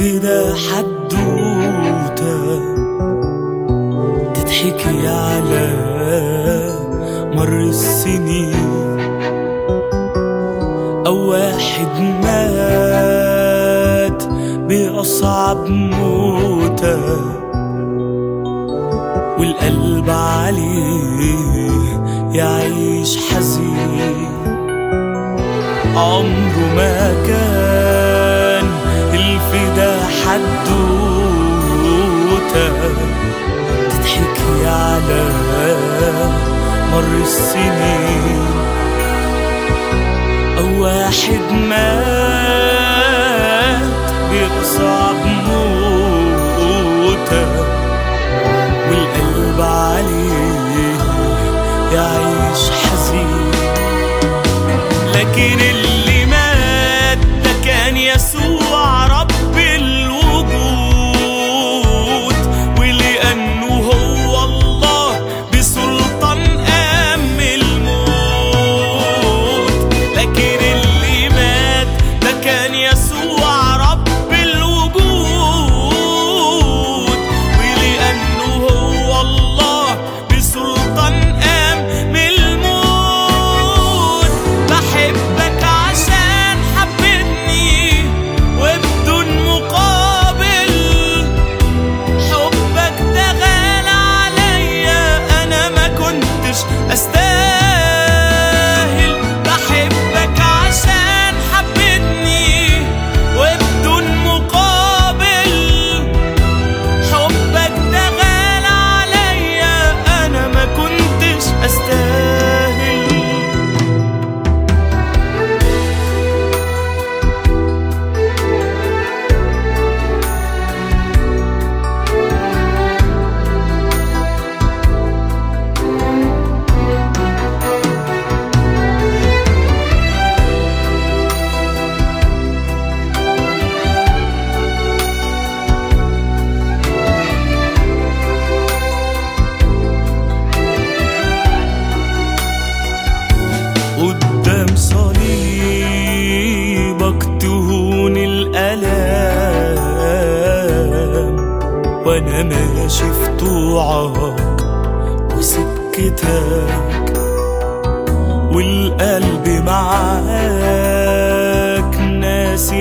الفدا حدوتة تضحكي على مر السنين أو واحد مات بأصعب موتة والقلب عليه يعيش حزين. عمره ما كان الفدا حدوتة تضحكي على مر السنين. أو واحد مات بأصعب موتة والقلب عليه يعيش حزين. لكن أنا ماشي في طوعك وسكتك والقلب معاك ناسي